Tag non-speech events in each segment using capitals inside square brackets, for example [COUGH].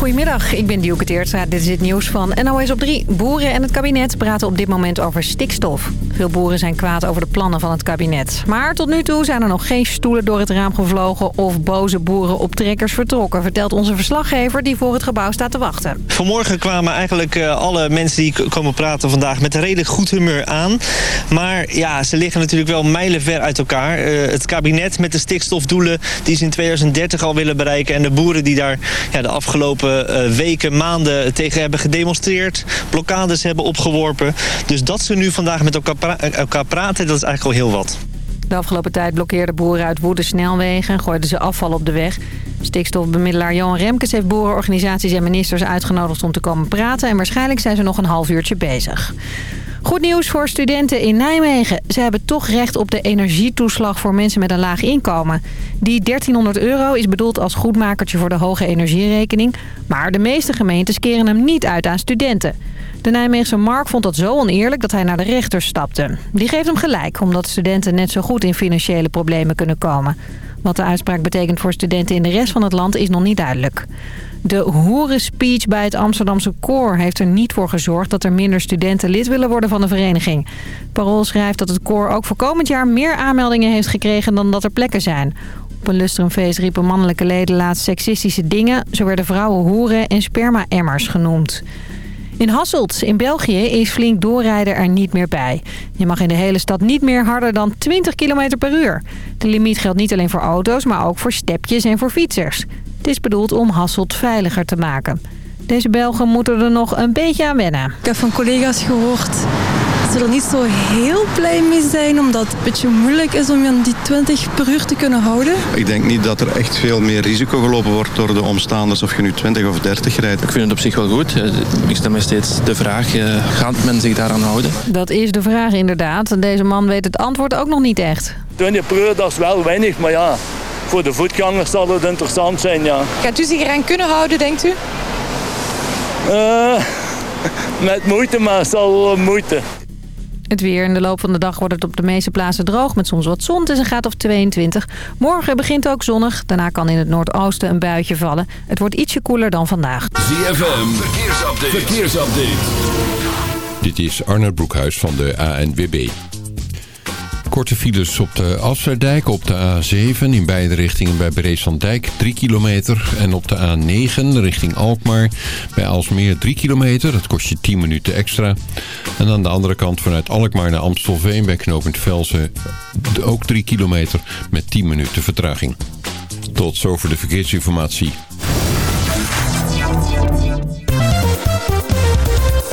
Goedemiddag, ik ben Dielke Teertstra. Dit is het nieuws van NOS op 3. Boeren en het kabinet praten op dit moment over stikstof. Veel boeren zijn kwaad over de plannen van het kabinet. Maar tot nu toe zijn er nog geen stoelen door het raam gevlogen... of boze boeren op trekkers vertrokken... vertelt onze verslaggever die voor het gebouw staat te wachten. Vanmorgen kwamen eigenlijk uh, alle mensen die komen praten vandaag... met een redelijk goed humeur aan. Maar ja, ze liggen natuurlijk wel mijlenver uit elkaar. Uh, het kabinet met de stikstofdoelen die ze in 2030 al willen bereiken... en de boeren die daar ja, de afgelopen uh, weken, maanden tegen hebben gedemonstreerd. Blokkades hebben opgeworpen. Dus dat ze nu vandaag met elkaar, elkaar praten, dat is eigenlijk al heel wat. De afgelopen tijd blokkeerden boeren uit woede snelwegen en gooiden ze afval op de weg. Stikstofbemiddelaar Johan Remkes heeft boerenorganisaties en ministers uitgenodigd om te komen praten. En waarschijnlijk zijn ze nog een half uurtje bezig. Goed nieuws voor studenten in Nijmegen. Ze hebben toch recht op de energietoeslag voor mensen met een laag inkomen. Die 1300 euro is bedoeld als goedmakertje voor de hoge energierekening. Maar de meeste gemeentes keren hem niet uit aan studenten. De Nijmeegse Mark vond dat zo oneerlijk dat hij naar de rechter stapte. Die geeft hem gelijk, omdat studenten net zo goed in financiële problemen kunnen komen. Wat de uitspraak betekent voor studenten in de rest van het land is nog niet duidelijk. De hoerenspeech bij het Amsterdamse koor heeft er niet voor gezorgd... dat er minder studenten lid willen worden van de vereniging. Parool schrijft dat het koor ook voor komend jaar meer aanmeldingen heeft gekregen... dan dat er plekken zijn. Op een lustrumfeest riepen mannelijke leden laatst seksistische dingen. Zo werden vrouwen hoeren en sperma-emmers genoemd. In Hasselt, in België, is flink doorrijden er niet meer bij. Je mag in de hele stad niet meer harder dan 20 km per uur. De limiet geldt niet alleen voor auto's, maar ook voor stepjes en voor fietsers. Het is bedoeld om Hasselt veiliger te maken. Deze Belgen moeten er nog een beetje aan wennen. Ik heb van collega's gehoord er niet zo heel blij mee zijn... omdat het een beetje moeilijk is om je aan die 20 per uur te kunnen houden. Ik denk niet dat er echt veel meer risico gelopen wordt door de omstaanders... of je nu 20 of 30 rijdt. Ik vind het op zich wel goed. Ik stel me steeds de vraag, gaat men zich daaraan houden? Dat is de vraag inderdaad. Deze man weet het antwoord ook nog niet echt. 20 per uur, dat is wel weinig, maar ja... Voor de voetgangers zal het interessant zijn, ja. Gaat u zich eraan kunnen houden, denkt u? Uh, [LAUGHS] met moeite, maar het zal wel moeite. Het weer in de loop van de dag wordt het op de meeste plaatsen droog met soms wat zon. Het is een graad of 22. Morgen begint ook zonnig. Daarna kan in het noordoosten een buitje vallen. Het wordt ietsje koeler dan vandaag. ZFM, verkeersupdate. verkeersupdate. Dit is Arnold Broekhuis van de ANWB. Korte files op de Afsluitdijk, op de A7 in beide richtingen bij Breeslanddijk 3 kilometer. En op de A9 richting Alkmaar bij Alsmeer 3 kilometer. Dat kost je 10 minuten extra. En aan de andere kant vanuit Alkmaar naar Amstelveen bij knooppunt Velsen ook 3 kilometer met 10 minuten vertraging. Tot zover de verkeersinformatie.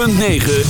.9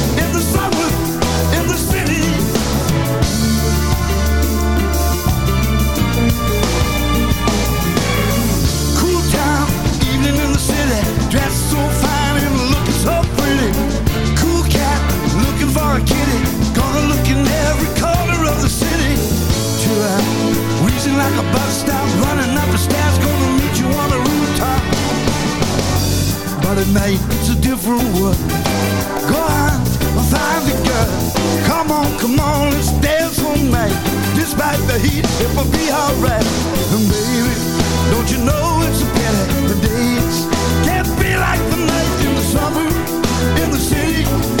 at night, it's a different world. Go on, find a girl. Come on, come on, let's dance for me. Despite the heat, it will be alright. And baby, don't you know it's a pity the days can't be like the night in the summer in the city.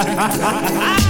[LAUGHS] Ah!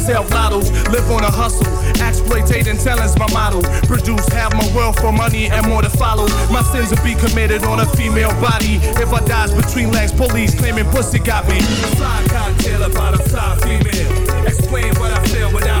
lottos. Live on a hustle, exploitating talent's my model. Produce half my wealth for money and more to follow. My sins will be committed on a female body. If I dies between legs, police claiming pussy got me. Fly cocktail about a fly female. Explain what I feel without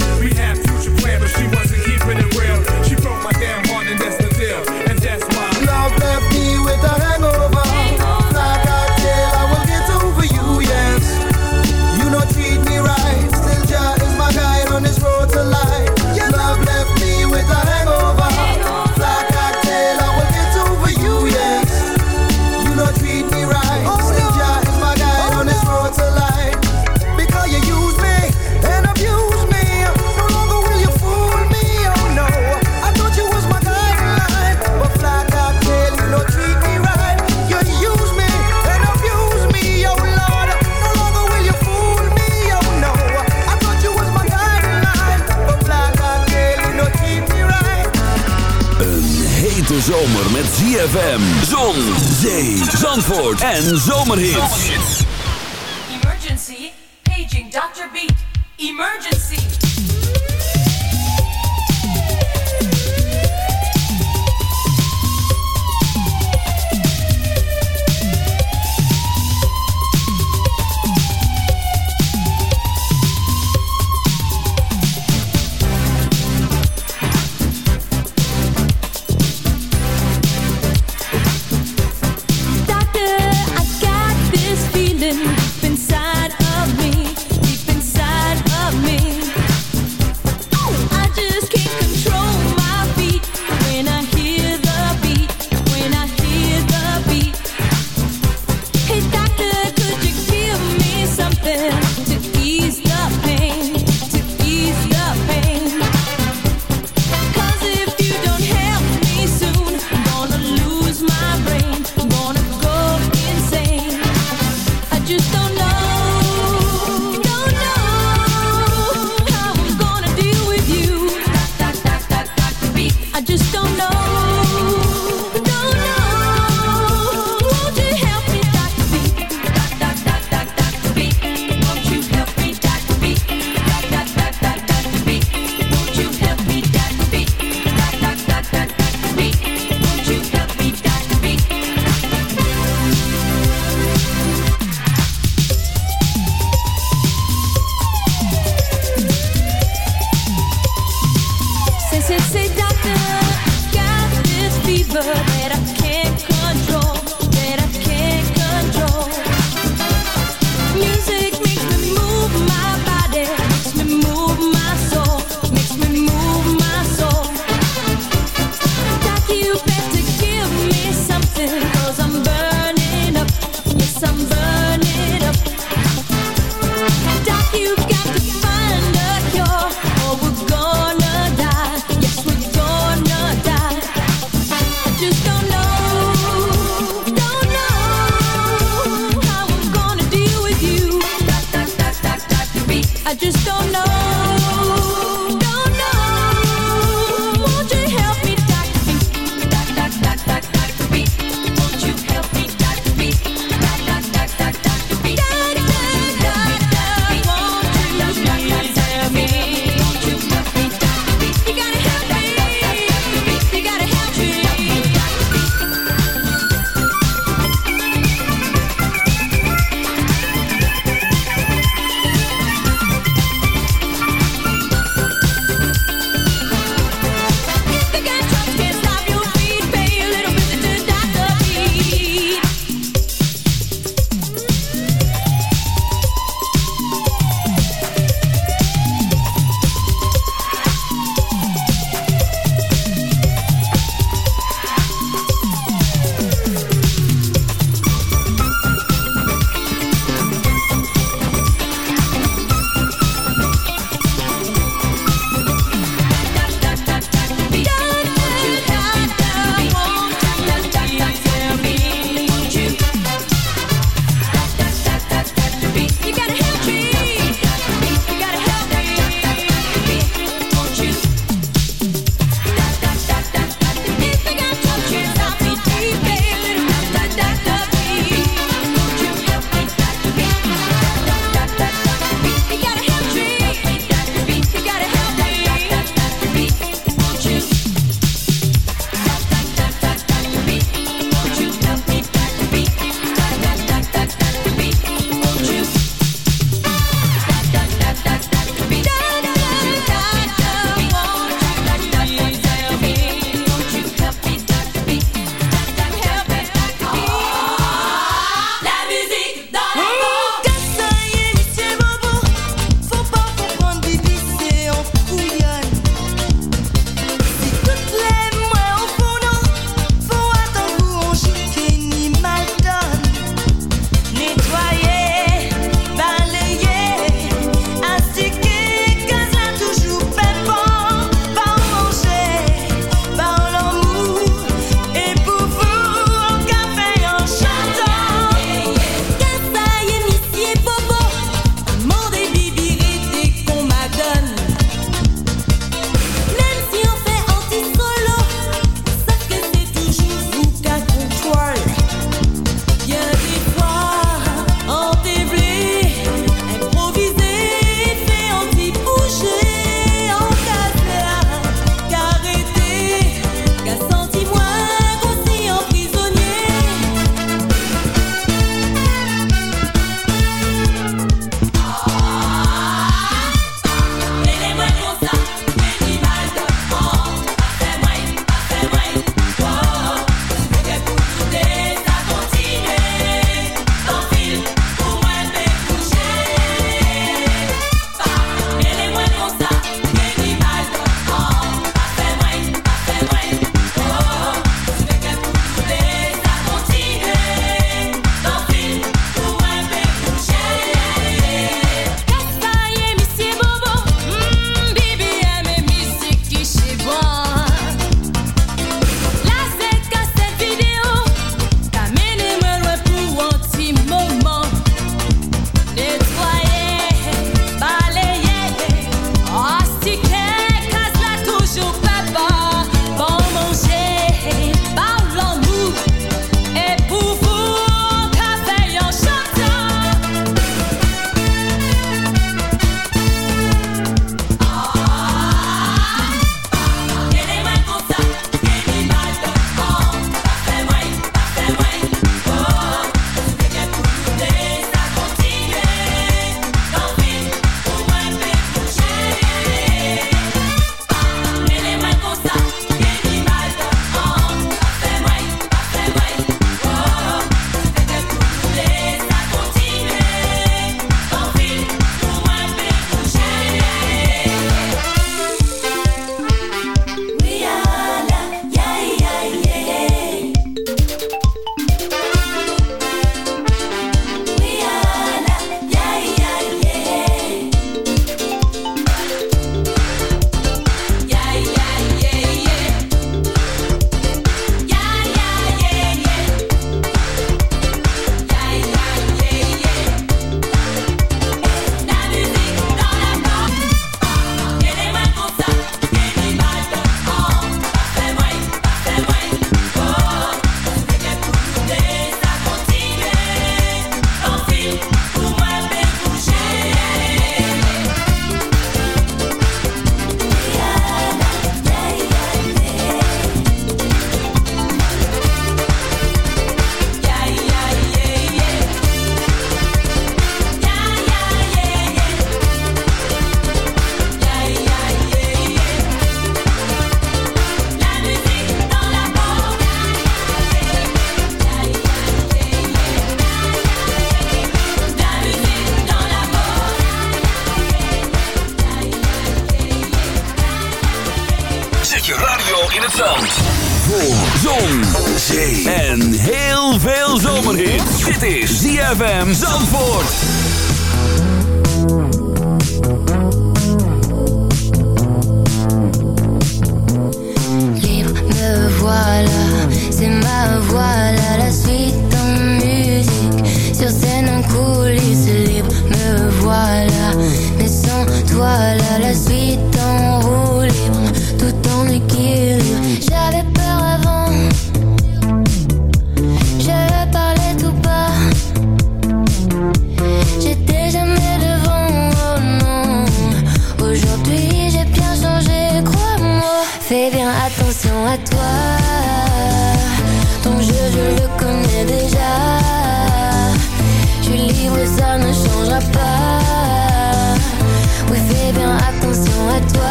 ZFM, zon, zee, zandvoort en zomerhits. Emergency, paging Dr. Beat. Emergency.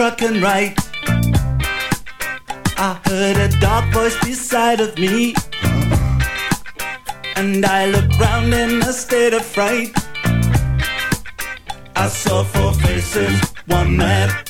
truckin' right. I heard a dark voice beside of me. And I looked round in a state of fright. I saw four faces, one mad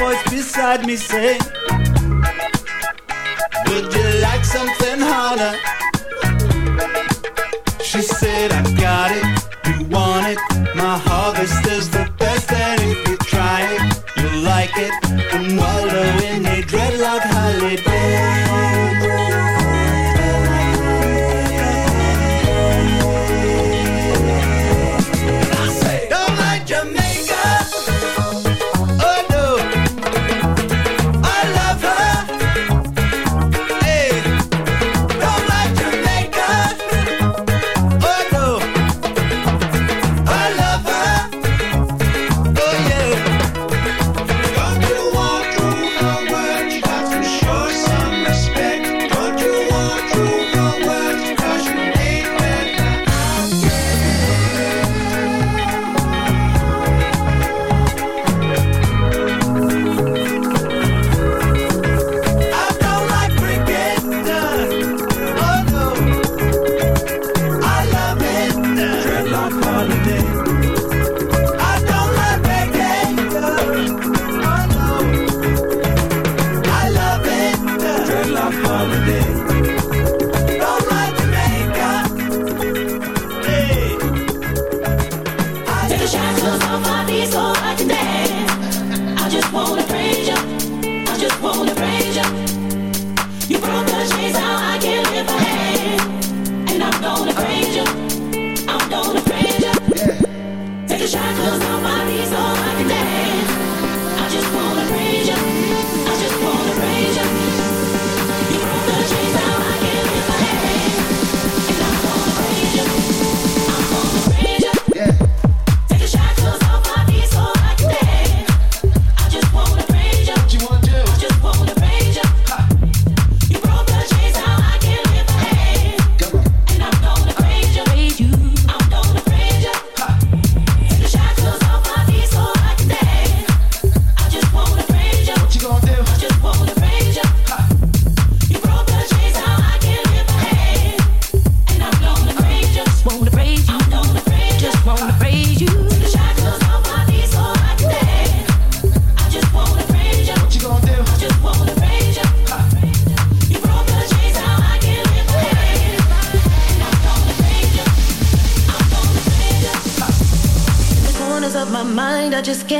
voice beside me say, Would you like something harder? She said, I got it.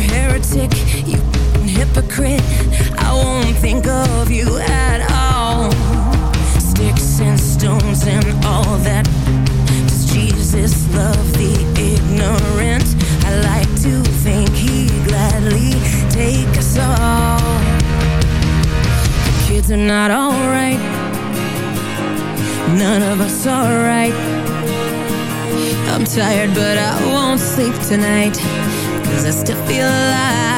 heretic, you hypocrite. I won't think of you at all. Sticks and stones and all that. Does Jesus love the ignorant? I like to think he gladly take us all. The kids are not alright. None of us are right. I'm tired, but I won't sleep tonight cause I still feel alive.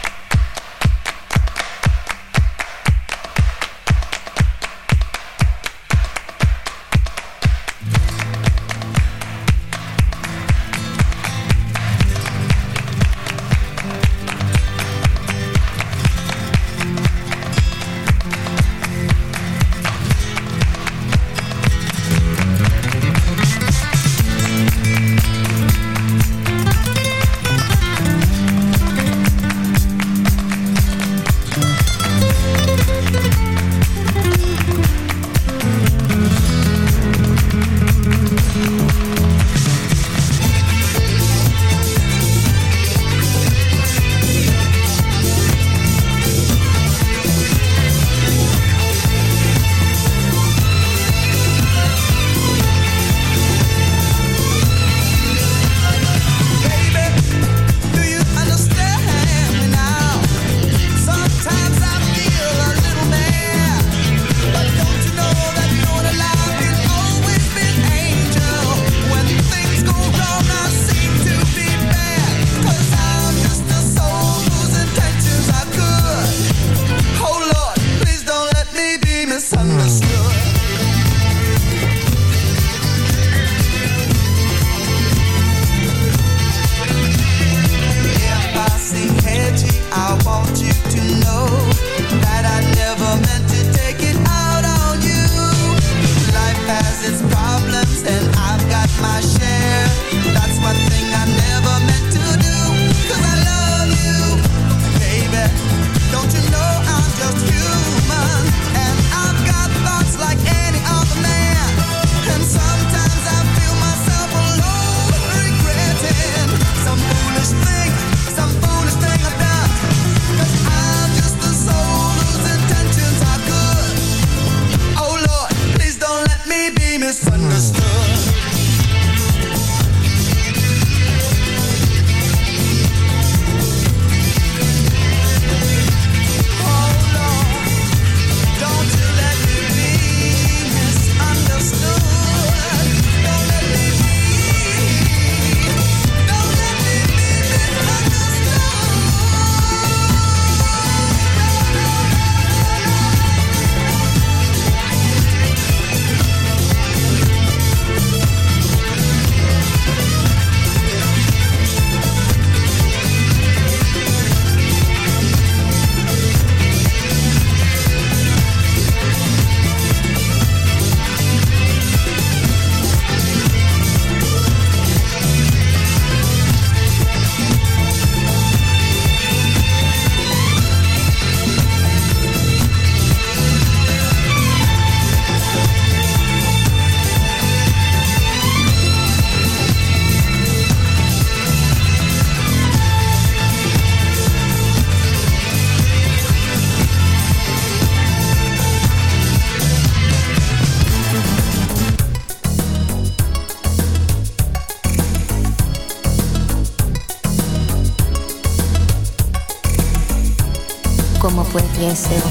deseo.